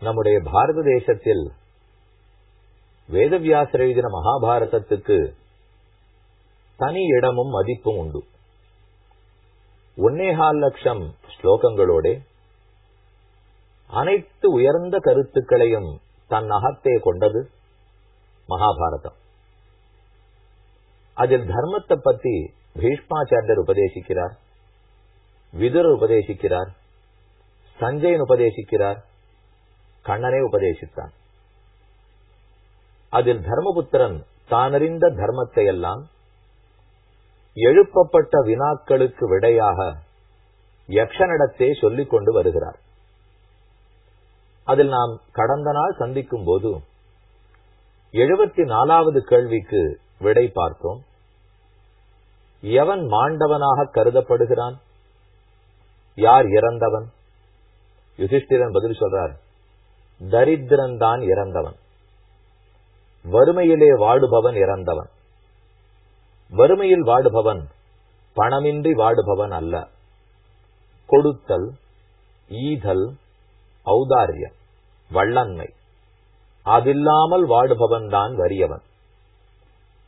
நம்முடைய பாரத தேசத்தில் வேதவியாசர் எழுதின மகாபாரதத்துக்கு தனி இடமும் மதிப்பும் உண்டு. ஒன்னேகால் லட்சம் ஸ்லோகங்களோட அனைத்து உயர்ந்த கருத்துக்களையும் தன் அகத்தே கொண்டது மகாபாரதம். அதில் தர்மத்தை பத்தி பீஷ்மாச்சாரியர் உபதேசிக்கிறார் விதுர் உபதேசிக்கிறார் சஞ்சயன் உபதேசிக்கிறார் கண்ணனே உபதேசித்தான். அதில் தர்மபுத்திரன் தானறிந்த தர்மத்தை எல்லாம் எழுப்பப்பட்ட வினாக்களுக்கு விடையாக யக்ஷனிடத்தே சொல்லிக் கொண்டு வருகிறார். அதில் நாம் கடந்த நாள் சந்திக்கும் போது எழுபத்தி நாலாவது கேள்விக்கு விடை பார்த்தோம். எவன் மாண்டவனாக கருதப்படுகிறான்? யார் இறந்தவன்? யுதிஷ்டிரன் பதில் சொல்றார். தரித்திரன்தான் இறந்தவன். வறுமையிலே வாடுபவன் இறந்தவன். வறுமையில் வாடுபவன் பணமின்றி வாடுபவன் அல்ல. கொடுத்தல் ஈதல் ஔதாரியம் வள்ளன்மை அதில்லாமல் வாடுபவன் தான் வறியவன்.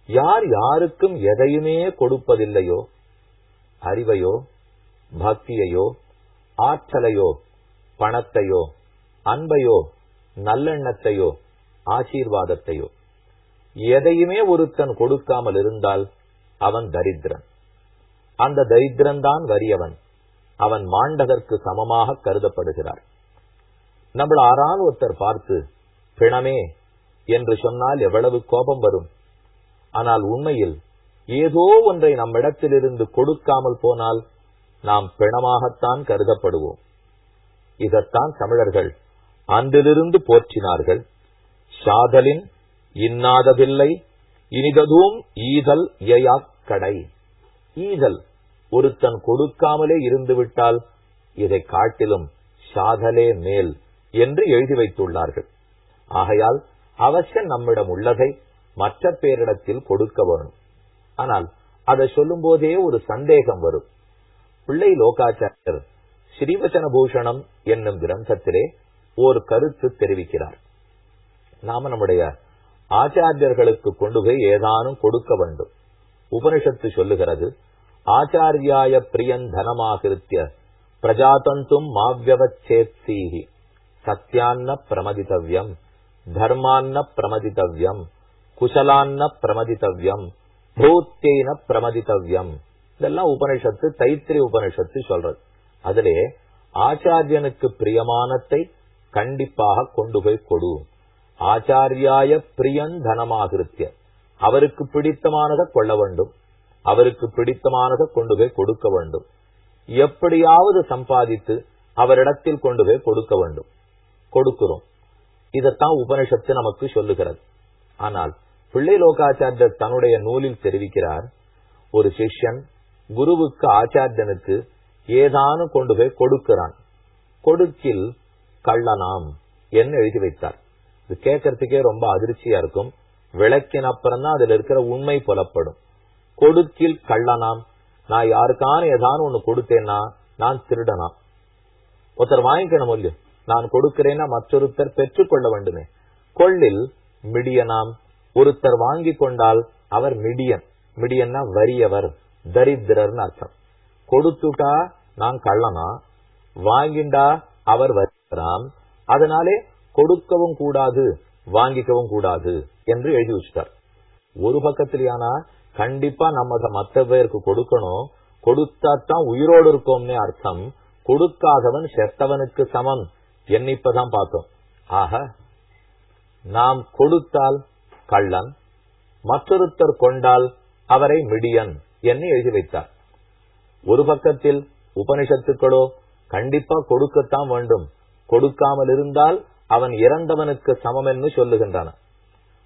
யார் யாருக்கும் எதையுமே கொடுப்பதில்லையோ அறிவையோ பக்தியையோ ஆற்றலையோ பணத்தையோ அன்பையோ நல்லெண்ணத்தையோ ஆசீர்வாதத்தையோ எதையுமே ஒருத்தன் கொடுக்காமல் இருந்தால் அவன் தரித்திரன். அந்த தரித்திரன்தான் வரியவன் வறியவன். அவன் மாண்டதற்கு சமமாக கருதப்படுகிறார். நம்மள ஆறால் ஒருத்தர் பார்த்து பிணமே என்று சொன்னால் எவ்வளவு கோபம் வரும். ஆனால் உண்மையில் ஏதோ ஒன்றை நம்மிடத்திலிருந்து கொடுக்காமல் போனால் நாம் பிணமாகத்தான் கருதப்படுவோம். இதத்தான் தமிழர்கள் அன்றிலிருந்து போற்றினார்கள். சாதலின் இன்னாததில்லை இனிததும் ஈதல் கடை ஈதல் ஒருத்தன் கொடுக்காமலே இருந்துவிட்டால் இதை காட்டிலும் சாதலே மேல் என்று எழுதி வைத்துள்ளார்கள். ஆகையால் அவசியம் நம்மிடம் உள்ளதை மற்ற பேரிடத்தில் கொடுக்க வேணும். ஆனால் அதை சொல்லும் போதே ஒரு சந்தேகம் வரும். பிள்ளை லோகாச்சாரியர் ஸ்ரீவச்சன பூஷணம் என்னும் கிரந்தத்திலே ஒரு கருத்து தெரிவிக்கிறார். நாம நம்முடைய ஆச்சாரியர்களுக்கு கொண்டு போய் ஏதானும் கொடுக்க வேண்டும். உபனிஷத்து சொல்லுகிறது ஆச்சாரியாய பிரியன் தனமாகிருத்திய பிரஜாதந்தும் மாவியவச்சேத்சீஹி சத்தியான்ன பிரமதித்தவ்யம் தர்மான்ன பிரமதித்தவ்யம் குசலான்ன பிரமதித்தவ்யம் பூத்தேன பிரமதித்தவ்யம் இதெல்லாம் உபனிஷத்து தைத்திரி உபனிஷத்து சொல்றது. அதிலே ஆச்சாரியனுக்கு பிரியமானத்தை கண்டிப்பாக கொண்டு போய் கொடு. ஆச்சாரியாய பிரியன் தனமாகிருத்திய. அவருக்கு பிடித்தமானதை கொள்ள வேண்டும். அவருக்கு பிடித்தமானதை கொண்டு போய் கொடுக்க வேண்டும். எப்படியாவது சம்பாதித்து அவரிடத்தில் கொண்டு போய் கொடுக்க வேண்டும். கொடுக்கிறோம். இதத்தான் உபனிஷத்து நமக்கு சொல்லுகிறது. ஆனால் பிள்ளை லோகாச்சாரியர் தன்னுடைய நூலில் தெரிவிக்கிறார் ஒரு சிஷ்யன் குருவுக்கு ஆச்சாரியனுக்கு ஏதானும் கொண்டு போய் கொடுக்கிறான். கொடுக்கில் கள்ளனாம் என்று எழுதி வைத்தார். இது கேட்கறதுக்கே ரொம்ப அதிர்ச்சியா இருக்கும். விளக்கின் அப்புறம் தான் அதுல இருக்கிற உண்மை புலப்படும். கொடுக்கில் கள்ளனாம் நான் யாருக்கான ஏதானு ஒண்ணு கொடுத்தேன்னா நான் திருடனா ஒருத்தர் வாங்கிக்கணும் இல்லையோ நான் கொடுக்கிறேன்னா மற்றொருத்தர் பெற்றுக்கொள்ள வேண்டுமே. கொள்ளில் மிடியனாம் ஒருத்தர் வாங்கி கொண்டால் அவர் மிடியன். மிடியன்னா வறியவர் தரித்திரர்னு அர்த்தம். கொடுத்துட்டா நான் கள்ளனா? வாங்கிண்டா அவர் வரி வருகிறான் அதனாலே கொடுக்கவும் கூடாது வாங்கிக்கவும் கூடாது என்று எழுதி வச்சுட்டார். ஒரு பக்கத்திலேயானா கண்டிப்பா நம்ம மற்ற பேருக்கு கொடுக்கணும் கொடுத்தாத்தான் உயிரோடு இருக்கோம்னே அர்த்தம் கொடுக்காதவன் செத்தவனுக்கு சமம் என்னிப்பதான் பார்த்தோம். ஆக நாம் கொடுத்தால் கள்ளன் மற்றொருத்தர் கொண்டால் அவரை மிடியன் என்று எழுதி வைத்தார். ஒரு பக்கத்தில் உபனிஷத்துக்களோ கண்டிப்பா கொடுக்கத்தான் வேண்டும். கொடுக்காமல் இருந்தால் அவன் இறந்தவனுக்கு சமம் என்று சொல்லுகின்றன.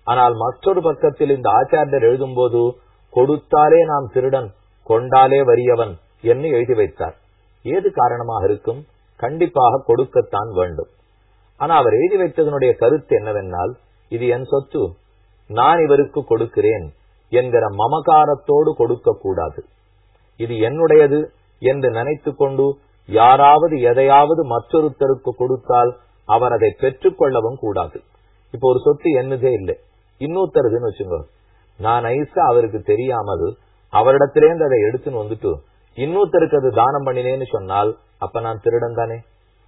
ஆனால் மற்றொரு பக்கத்தில் இந்த ஆச்சாரியர் எழுதும் போது கொடுத்தாலே நாம் திருடன் கொண்டாலே வறியவன் என்று எழுதி வைத்தார். ஏது காரணமாக இருக்கும்? கண்டிப்பாக கொடுக்கத்தான் வேண்டும். ஆனா அவர் எழுதி வைத்ததனுடைய கருத்து என்னவென்றால் இது என் சொத்து நான் இவருக்கு கொடுக்கிறேன் என்கிற மமகாரத்தோடு கொடுக்க கூடாது இது என்னுடையது என்று நினைத்து கொண்டு யாராவது எதையாவது மற்றொருத்தருக்கு கொடுத்தால் அவர் அதை பெற்றுக்கொள்ளவும் கூடாது. இப்ப ஒரு சொத்து என்னதே இல்லை. இன்னொருத்தருதுன்னு வச்சுங்க நான் ஐசா அவருக்கு தெரியாமல் அவரிடத்திலேருந்து அதை எடுத்துன்னு வந்துட்டு இன்னொருத்தருக்கு அது தானம் பண்ணினேன்னு சொன்னால் அப்ப நான் திருடன் தானே?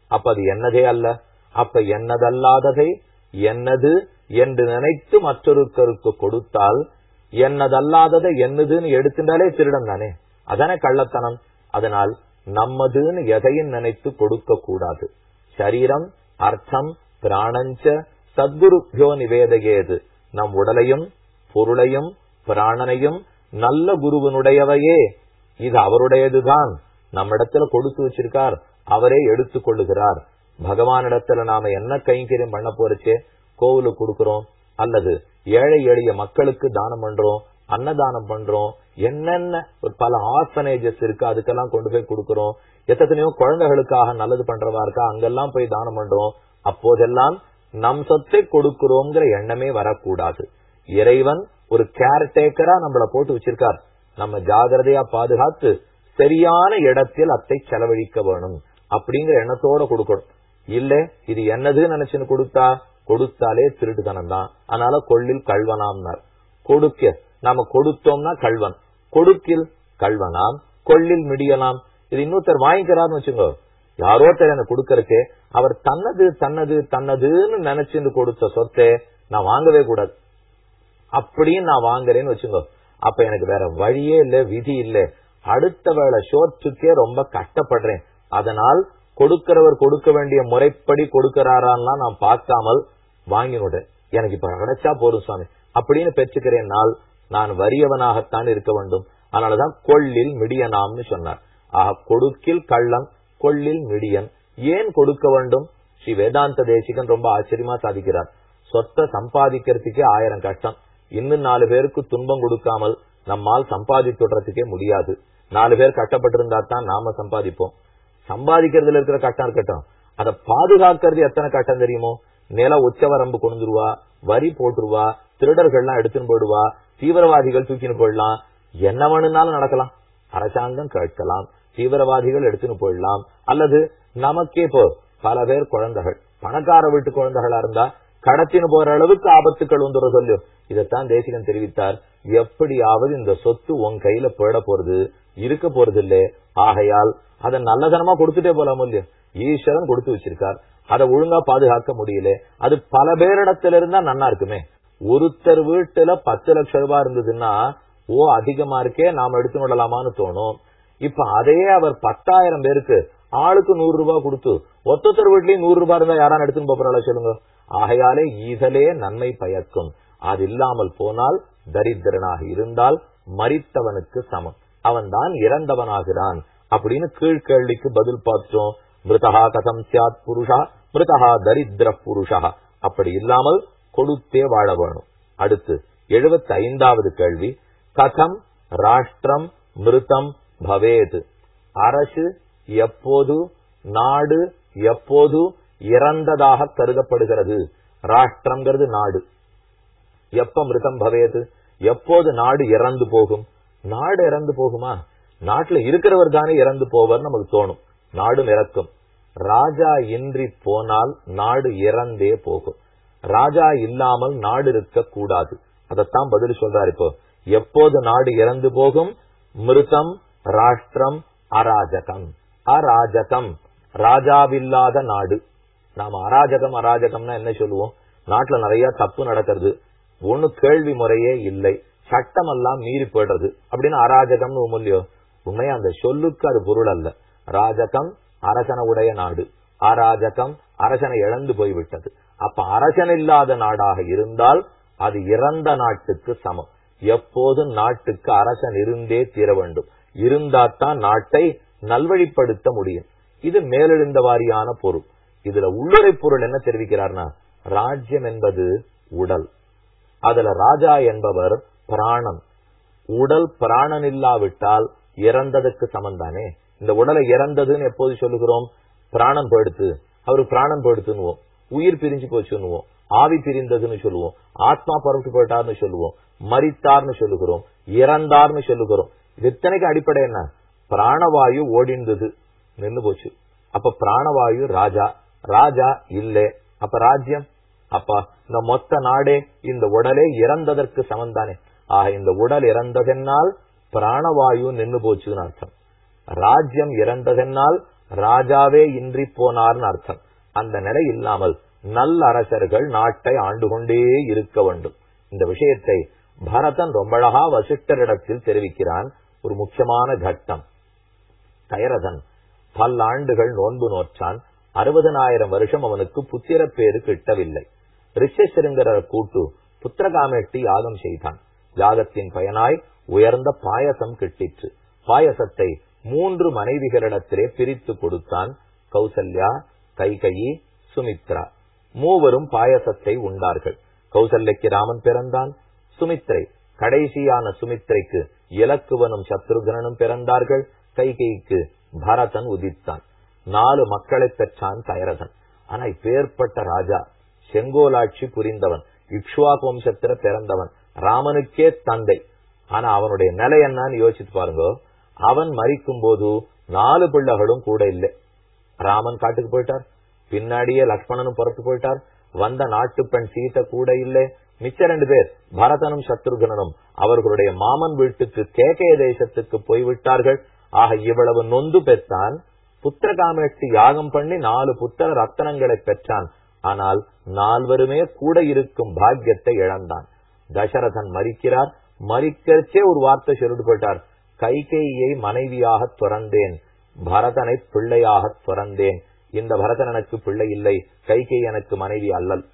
அப்ப அது என்னதே அல்ல. அப்ப என்னதல்லாததை என்னது என்று நினைத்து மற்றொருத்தருக்கு கொடுத்தால் என்னதல்லாததை என்னதுன்னு எடுத்துட்டாலே திருடன் தானே? அதானே கள்ளத்தனம். அதனால் நம்மதுன்னு எதையும் நினைத்து கொடுக்க கூடாது. சரீரம் அர்த்தம் பிராணஞ்ச சத்குருபியோ நிவேதையேது. நம் உடலையும் பொருளையும் பிராணனையும் நல்ல குருவனுடையவையே. இது அவருடையதுதான். நம்மிடத்துல கொடுத்து வச்சிருக்கார். அவரே எடுத்துக் கொள்ளுகிறார். பகவானிடத்துல நாம என்ன கைங்கரியம் பண்ண போறச்சே? கோவிலுக்கு கொடுக்கிறோம். அல்லது ஏழை எளிய மக்களுக்கு தானம் பண்றோம். அன்னதானம் பண்றோம். என்னென்ன ஒரு பல ஆர்ஃபனேஜஸ் இருக்கு அதுக்கெல்லாம் கொண்டு போய் கொடுக்கறோம். எத்தனையோ குழந்தைகளுக்காக நல்லது பண்றவா இருக்கா அங்கெல்லாம் போய் தானம் பண்றோம். அப்போதெல்லாம் நம் சொத்தை கொடுக்கிறோங்கிற எண்ணமே வரக்கூடாது. இறைவன் ஒரு கேர்டேக்கரா நம்மள போட்டு வச்சிருக்கார். நம்ம ஜாகிரதையா பாதுகாத்து சரியான இடத்தில் அத்தை செலவழிக்க வேணும் அப்படிங்கிற எண்ணத்தோட கொடுக்கணும். இல்ல இது என்னதுன்னு நினைச்சுன்னு கொடுத்தா கொடுத்தாலே திருட்டுத்தனம் தான் அதனால கொள்ளில் கல்வனாம்னார் கொடுக்க நாம கொடுத்தோம்னா கல்வன் கொடுக்கில் கல்வனாம் கொள்ளில் மிடியலாம். இது இன்னொருத்தர் வாங்கிக்கிறார்னு வச்சுங்க யாரோ எனக்கு கொடுக்கறக்கே. அவர் தன்னது தன்னது தன்னதுன்னு நினைச்சிருந்து கொடுத்த சொத்தை நான் வாங்கவே கூடாது. அப்படின்னு நான் வாங்குறேன்னு வச்சுங்க அப்ப எனக்கு வேற வழியே இல்ல விதி இல்ல. அடுத்த வேளை சோற்றுக்கே ரொம்ப கஷ்டப்படுறேன். அதனால் கொடுக்கிறவர் கொடுக்க வேண்டிய முறைப்படி கொடுக்கிறாரான்லாம் நான் பார்க்காமல் வாங்கினுட்டேன். எனக்கு இப்ப கிடைச்சா போதும் சுவாமி அப்படின்னு பெற்றுக்கிறேன்னால் நான் வறியவனாகத்தான் இருக்க வேண்டும். அதனாலதான் கொள்ளில் மிடியனாம்னு சொன்னார். ஆக கொடுக்கில் கள்ளன் கொள்ளில் மிடியன். ஏன் கொடுக்க வேண்டும்? ஸ்ரீ வேதாந்த தேசிகன் ரொம்ப ஆச்சரியமா சாதிக்கிறார். சொத்தை சம்பாதிக்கிறதுக்கே ஆயிரம் கஷ்டம். இன்னும் நாலு பேருக்கு துன்பம் கொடுக்காமல் நம்மால் சம்பாதித்துடுறதுக்கே முடியாது. நாலு பேர் கட்டப்பட்டிருந்தா தான் நாம சம்பாதிப்போம். சம்பாதிக்கிறதுல இருக்கிற கட்டம் இருக்கட்டும். அதை பாதுகாக்கிறது எத்தனை கட்டம் தெரியுமோ? நில உச்சவரம்பு கொண்டுருவா வரி போட்டுருவா திருடர்கள்லாம் எடுத்துன்னு போயிடுவா தீவிரவாதிகள் தூக்கின்னு போயிடலாம். என்ன வேணும்னாலும் நடக்கலாம். அரசாங்கம் கேட்கலாம். தீவிரவாதிகள் எடுத்துன்னு போயிடலாம். அல்லது நமக்கே இப்போ பல பேர் குழந்தைகள் பணக்கார வீட்டு குழந்தைகளா இருந்தா கடத்தின்னு போற அளவுக்கு ஆபத்துக்கள் வந்துடும் சொல்லு. இதைத்தான் தேசிகன் தெரிவித்தார். எப்படியாவது இந்த சொத்து உன் கையில போயிட போறது இருக்க போறது இல்ல ஆகையால் அதை நல்லதனமா கொடுத்துட்டே போலாம் இல்லையா? ஈஸ்வரன் கொடுத்து வச்சிருக்கார். அதை ஒழுங்கா பாதுகாக்க முடியல. அது பல பேரிடத்துல இருந்தா நன்னா இருக்குமே. ஒருத்தர் வீட்டுல பத்து லட்சம் ரூபாய் இருந்ததுன்னா ஓ அதிகமா இருக்கே நாம எடுத்து விடலாமான்னு தோணும். இப்ப அதையே அவர் பத்தாயிரம் பேருக்கு ஆளுக்கு நூறு ரூபாய் கொடுத்து ஒத்தொத்தர் வீட்லயும் நூறு ரூபாய் இருந்தா யாரான எடுத்துன்னு போறாளா சொல்லுங்க. ஆகையாலே ஈதலே நன்மை பயக்கும். அது இல்லாமல் போனால் தரித்திரனாக இருந்தால் மறித்தவனுக்கு சமம். அவன் தான் இறந்தவனாகிறான் அப்படின்னு கீழ்கேள்விக்கு பதில் பார்த்தோம். மிருதகா கதம் சியாத் புருஷா மிருதா தரித்திர புருஷா. அப்படி இல்லாமல் கொடுத்தே வாழ வேணும். அடுத்து எழுபத்தி ஐந்தாவது கேள்வி. கதம் ராஷ்டிரம் மிருதம் பவேது. அரசு எப்போது நாடு எப்போது இறந்ததாக கருதப்படுகிறது? ராஷ்டிரம்ங்கிறது நாடு. எப்ப மிருதம் பவேது? எப்போது நாடு இறந்து போகும்? நாடு இறந்து போகுமா? நாட்டுல இருக்கிறவர் தானே இறந்து போவர் நமக்கு தோணும். நாடு இறக்கும். ராஜா இன்றி போனால் நாடு இறந்தே போகும். ராஜா இல்லாமல் நாடு இருக்க கூடாது. அதத்தான் பதில் சொல்றாரு இப்போ. எப்போது நாடு இறந்து போகும்? மிருதம் ராஷ்டிரம் அராஜகம். அராஜகம். ராஜாவில்லாத நாடு. நாம அராஜகம் அராஜகம்னா என்ன சொல்லுவோம்? நாட்டுல நிறைய தப்பு நடக்கிறது. ஒண்ணு கேள்வி முறையே இல்லை. சட்டம் எல்லாம் மீறி போயிடுறது. அப்படின்னு அராஜகம்னு இல்லையோ? உண்மையா அந்த சொல்லுக்கு அது பொருள் அல்ல. ராஜகம் அரசன உடைய நாடு. அராஜகம் அரசனை இழந்து போய்விட்டது. அப்ப அரசன் இல்லாத நாடாக இருந்தால் அது இறந்த நாட்டுக்கு சமம். எப்போதும் நாட்டுக்கு அரசன் இருந்தே தீர வேண்டும். இருந்தாத்தான் நாட்டை நல்வழிப்படுத்த முடியும். இது மேலெழுந்த வாரியான பொருள். இதுல உள்ளுரை பொருள் என்ன தெரிவிக்கிறார்னா ராஜ்யம் என்பது உடல். அதுல ராஜா என்பவர் பிராணன். உடல் பிராணன் இல்லாவிட்டால் இறந்ததுக்கு சமந்தானே. இந்த உடலை இறந்ததுன்னு எப்போது சொல்லுகிறோம்? பிராணம் போயிடுத்து அவரு பிராணம் போயிடுத்துன்னுவோம் உயிர் பிரிஞ்சு போச்சுன்னுவோம் ஆவி பிரிந்ததுன்னு சொல்லுவோம். ஆத்மா புறப்பட்டு போயிட்டார்னு சொல்லுவோம். மறித்தார்னு சொல்லுகிறோம். இறந்தார்னு சொல்லுகிறோம். எத்தனைக்கு இத்தனைக்கு அடிப்படை என்ன? பிராணவாயு ஓடிந்தது. நின்னு போச்சு. அப்ப பிராணவாயு ராஜா. ராஜா இல்லே. அப்ப ராஜ்யம்? அப்பா இந்த மொத்த நாடே இந்த உடலே இறந்ததற்கு சமந்தானே. ஆக இந்த உடல் இறந்ததென்னால் பிராணவாயு நின்னு போச்சுன்னு அர்த்தம். ராஜ்யம் இறந்ததென்னால் ராஜாவே இன்றி போனார்னு அர்த்தம். அந்த நிலை இல்லாமல் நல்ல அரசர்கள் நாட்டை ஆண்டு கொண்டே இருக்க வேண்டும். இந்த விஷயத்தை பரதன் ரொம்ப அழகா வசிஷ்டரிடத்தில் தெரிவிக்கிறான். ஒரு முக்கியமான கட்டம். தயரதன் பல்லாண்டுகள் நோன்பு நோற்றான். அறுபதனாயிரம் வருஷம் அவனுக்கு புத்திர பேரு கிட்டவில்லை. ரிஷசிருங்கர கூட்டு புத்திரகாமேட்டி யாகம் செய்தான். யாகத்தின் பயனாய் உயர்ந்த பாயசம் கிட்டிற்று. பாயசத்தை மூன்று மனைவிகளிடத்திலே பிரித்து கொடுத்தான். கௌசல்யா கைகையி சுமித்ரா. மூவரும் பாயசத்தை உண்டார்கள். கௌசல்யக்கு ராமன் பிறந்தான். சுமித்ரை கடைசியான சுமித்ரைக்கு இலக்குவனும் சத்ருகனும் பிறந்தார்கள். கைகைக்கு பரதன் உதித்தான். நாலு மக்களை பெற்றான் தயரதன். ஆனா இப்பேற்பட்ட ராஜா செங்கோலாட்சி புரிந்தவன் இக்ஷுவாக வம்சத்திர பிறந்தவன் ராமனுக்கே தந்தை. ஆனா அவனுடைய நிலை என்னன்னு யோசிச்சு பாருங்க. அவன் மறிக்கும் போது நாலு பிள்ளைகளும் கூட இல்லை. ராமன் காட்டுக்கு போயிட்டார். பின்னாடியே லக்ஷ்மணனும் புறத்து போயிட்டார். வந்த நாட்டு பெண் சீத்தை கூட இல்லை. மிச்ச ரெண்டு பேர் பரதனும் சத்ருகனும் அவர்களுடைய மாமன் வீட்டுக்கு கேகய தேசத்துக்கு போய்விட்டார்கள். ஆக இவ்வளவு நொந்து பெற்றான். புத்திர காமேட்சி யாகம் பண்ணி நாலு புத்திர ரத்தனங்களை பெற்றான். ஆனால் நால்வருமே கூட இருக்கும் பாக்கியத்தை இழந்தான். தசரதன் மறிக்கிறார். மறிக்கச்சே ஒரு வார்த்தை சொல்லிட்டு போயிட்டார். கைகையை மனைவியாக துறந்தேன். பரதனை பிள்ளையாக துறந்தேன் இந்த பரதன் எனக்கு பிள்ளை இல்லை. கைகை எனக்கு மனைவி அல்லல்.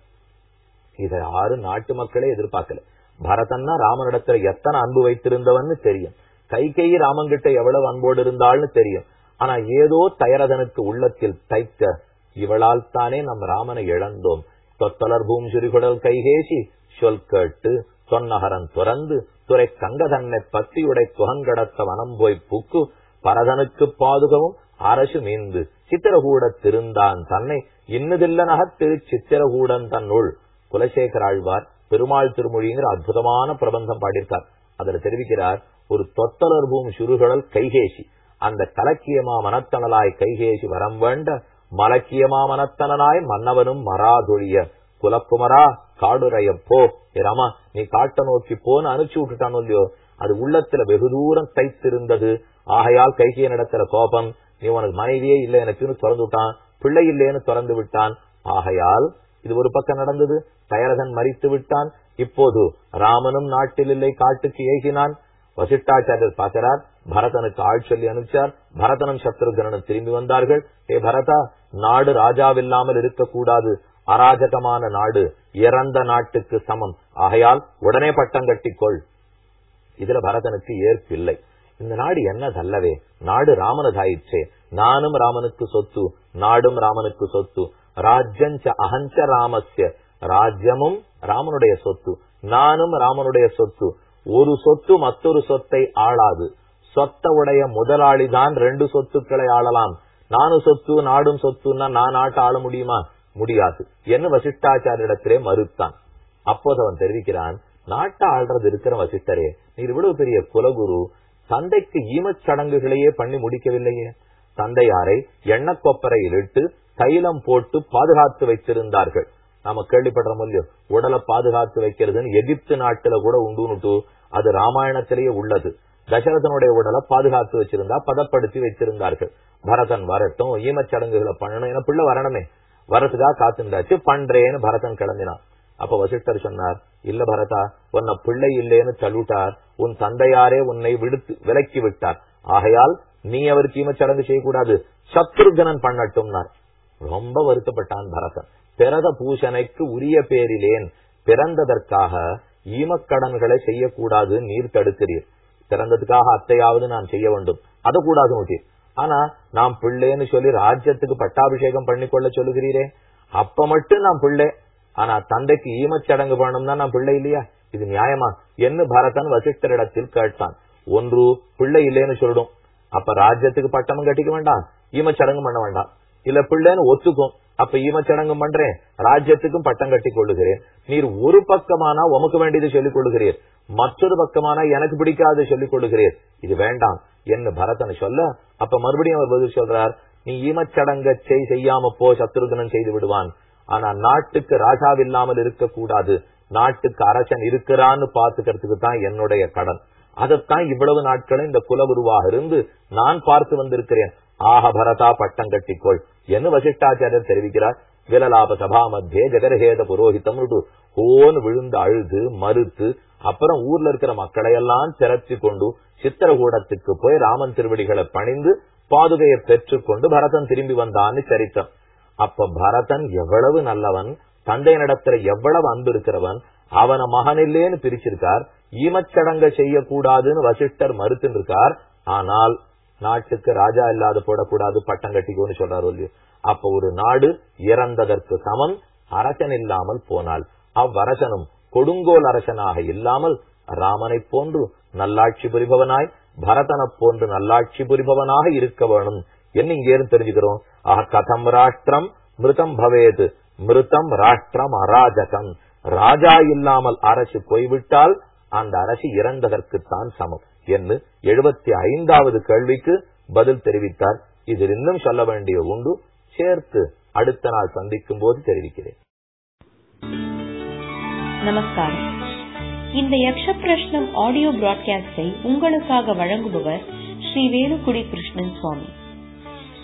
இதை யாரும் நாட்டு மக்களே எதிர்பார்க்கல. பரதன்னா ராமனிடத்துல எத்தனை அன்பு வைத்திருந்தவன்னு தெரியும். கைகை ராமங்கிட்ட எவ்வளவு அன்போடு இருந்தாள்னு தெரியும். ஆனா ஏதோ தயரதனுக்கு உள்ளத்தில் தைத்த இவளால் தானே நம் ராமனை இழந்தோம். தொத்தலர் பூம் சுரிகுடல் கைகேசி சொல் கேட்டு சொன்னகரன் துறந்து துறை கங்கதன்னை பத்தியுடை துகங்கடத்த வனம் போய் பூக்கு பரதனுக்கு பாதுகவும் அரசு மீந்து சித்திரகூட திருந்தான் தன்னை. இன்னதில்ல நகத்து சித்திரகூடன் தன்னுள். குலசேகர் ஆழ்வார் பெருமாள் திருமொழிங்கிற அற்புதமான பிரபந்தம் பாடியிருக்கார். அதுல தெரிவிக்கிறார் ஒரு தொத்தலர் பூம் சுருகடல் கைகேசி. அந்த கலக்கியமா மனத்தனலாய் கைகேசி வரம் வேண்ட மலக்கியமா மனத்தனனாய் மன்னவனும் மராதொழிய. குலக்குமரா காடுரைய போ ராமா நீ காட்ட நோக்கி போன்னு அனுப்பிச்சு விட்டுட்டானோ இல்லையோ? அது உள்ளத்துல வெகு தூரம் தைத்திருந்தது. ஆகையால் கைகிய நடத்துற கோபம் நீ உனக்கு மனைவியே இல்லை எனக்குன்னு திறந்து விட்டான் பிள்ளை இல்லைன்னு திறந்து விட்டான். ஆகையால் இது ஒரு பக்கம் நடந்தது. தயரகன் மறித்து விட்டான். இப்போது ராமனும் நாட்டில் இல்லை காட்டுக்கு ஏகினான். வசிஷ்டாச்சாரியர் பார்க்கிறார் பரதனுக்கு ஆள் சொல்லி அனுப்பிச்சார். பரதனும் சத்ருகனும் திரும்பி வந்தார்கள். ஏ பரதா நாடு ராஜாவில்லாமல் இருக்கக்கூடாது. அராஜகமான நாடு இறந்த நாட்டுக்கு சமம். ஆகையால் உடனே பட்டம் கட்டிக்கொள். இதுல பரதனுக்கு ஏற்பில்லை. இந்த நாடு என்னதல்லவே நாடு ராமனதாயிற்றே. நானும் ராமனுக்கு சொத்து நாடும் ராமனுக்கு சொத்து. ராஜ்யஞ்ச அகஞ்ச ராமஸ்ய. ராஜ்யமும் ராமனுடைய சொத்து. நானும் ராமனுடைய சொத்து. ஒரு சொத்து மற்றொரு சொத்தை ஆளாது. சொத்த உடைய முதலாளிதான் ரெண்டு சொத்துக்களை ஆளலாம். நானும் சொத்து நாடும் சொத்துன்னா நான் நாட்டை ஆள முடியுமா? முடியாது. என்ன வசிஷ்டாச்சாரியிடத்திலே மறுத்தான். அப்போது அவன் தெரிவிக்கிறான் நாட்டை ஆள்றது இருக்கிற வசிஷ்டரே நீர் இவ்வளவு பெரிய குலகுரு தந்தைக்கு ஈமச் சடங்குகளையே பண்ணி முடிக்கவில்லையே. தந்தையாரை எண்ணக்கொப்பரையில் இட்டு தைலம் போட்டு பாதுகாத்து வைத்திருந்தார்கள். நாம கேள்விப்படுறோம் இல்லையோ? உடலை பாதுகாத்து வைக்கிறதுன்னு எகிப்து நாட்டுல கூட உண்டுனுட்டு அது ராமாயணத்திலேயே உள்ளது. தசரதனுடைய உடலை பாதுகாத்து வச்சிருந்தா பதப்படுத்தி வச்சிருந்தார்கள் பரதன் வரட்டும் ஈமச் சடங்குகளை பண்ணணும். என பிள்ளை வரணுமே. வரதுக்காக காத்திருந்தாச்சு. பண்றேன்னு பரதன் கிளம்பினான். அப்ப வசிஷ்டர் சொன்னார் இல்ல பரதா உன்னை பிள்ளை இல்லேன்னு தள்ளுட்டார் உன் தந்தையாரே உன்னை விடுத்து விலக்கி விட்டார். ஆகையால் நீ அவருக்கு ஈமச்சடங்கு செய்யக்கூடாது. சத்ருகனன் பண்ணட்டும்னார். ரொம்ப வருத்தப்பட்டான் பரதன். பிறத பூஷணைக்கு உரிய பேரிலேன் பிறந்ததற்காக ஈமக்கடன்களை செய்யக்கூடாது நீர் தடுக்கிறீர். பிறந்ததுக்காக அத்தையாவது நான் செய்ய வேண்டும். அதை கூடாது நோட்டீர் ஆனா நாம் பிள்ளைன்னு சொல்லி ராஜ்யத்துக்கு பட்டாபிஷேகம் பண்ணி கொள்ள சொல்லுகிறீரே? அப்ப மட்டும் நான் பிள்ளை ஆனா தந்தைக்கு ஈமச்சடங்கு பண்ணணும்னா நான் பிள்ளை இல்லையா? இது நியாயமா? என்று பரதன் வசிஷ்டரிடத்தில் கேட்டான். ஒன்று பிள்ளை இல்லைன்னு சொல்லிடும் அப்ப ராஜ்யத்துக்கு பட்டமும் கட்டிக்க வேண்டாம் ஈமச்சடங்கு பண்ண வேண்டாம். இல்ல பிள்ளைன்னு ஒத்துக்கும் அப்ப ஈமச்சடங்கு பண்றேன் ராஜ்யத்துக்கும் பட்டம் கட்டி கொள்ளுகிறேன். நீர் ஒரு பக்கமானா உமக்கு வேண்டியது சொல்லிக் கொள்ளுகிறீர். மற்றொரு பக்கமானா எனக்கு பிடிக்காது சொல்லிக் கொள்ளுகிறீர். இது வேண்டாம் என்று பரதன் சொல்ல அப்ப மறுபடியும் அவர் பதில் சொல்றார் நீ ஈமச்சடங்க செய் செய்யாம போ சத்ருகனன் செய்து விடுவான். ஆனா நாட்டுக்கு ராஜாவில்லாமல் இருக்கக்கூடாது. நாட்டுக்கு அரசன் இருக்கிறான்னு பாத்துக்கிறதுக்கு தான் என்னுடைய கடன். அதைத்தான் இவ்வளவு நாட்களும் இந்த குல குலகுருவாக இருந்து நான் பார்த்து வந்திருக்கிறேன். ஆக பரதா பட்டம் கட்டிக்கொள். என்று வசிஷ்டாச்சாரியர் தெரிவிக்கிறார். விலலாப சபா மத்தியே ஜெகரஹேத புரோஹிதம் ஹோன்னு விழுந்து அழுது மறுத்து அப்புறம் ஊர்ல இருக்கிற மக்களை எல்லாம் திரட்டி கொண்டு சித்திரகூடத்துக்கு போய் ராமன் திருவடிகளை பணிந்து பாதுகையை பெற்றுக்கொண்டு பரதன் திரும்பி வந்தான்னு சரித்தம் அப்ப பரதன் எவ்வளவு நல்லவன் தந்தை நடத்துல எவ்வளவு அன்பு இருக்கிறவன் அவன மகனில்லேன்னு பிரிச்சிருக்கார் ஈமச்சடங்க செய்யக்கூடாதுன்னு வசிஷ்டர் மறுத்து இருக்கார் ஆனால் நாட்டுக்கு ராஜா இல்லாத போடக்கூடாது பட்டம் கட்டிக்கோன்னு சொல்றாரு இல்லையோ அப்ப ஒரு நாடு இறந்ததற்கு சமம் அரசன் இல்லாமல் போனால். அவ்வரசனும் கொடுங்கோல் அரசனாக இல்லாமல் ராமனை போன்று நல்லாட்சி புரிபவனாய் பரதனை போன்று நல்லாட்சி புரிபவனாக இருக்க வேணும். என்ன இங்கே தெரிஞ்சுக்கிறோம்? ஆஹ் கதம் ராஷ்டிரம் மிருதம் பவேது. மிருதம் ராஷ்டிரம் அராஜகம். ராஜா இல்லாமல் அரசு போய்விட்டால் அந்த அரசு இறந்ததற்குத்தான் சமம் என்று எழுபத்தி ஐந்தாவது கேள்விக்கு பதில் தெரிவித்தார். இதில் இன்னும் சொல்ல வேண்டிய உண்டு. சேர்த்து அடுத்த நாள் சந்திக்கும் போது தெரிவிக்கிறேன். நமஸ்காரம். இந்த யக்ஷ பிரஷ்னம் ஆடியோ பிராட்காஸ்டை உங்களுக்காக வழங்குபவர் ஸ்ரீ வேலுக்குடி கிருஷ்ணன் சுவாமி.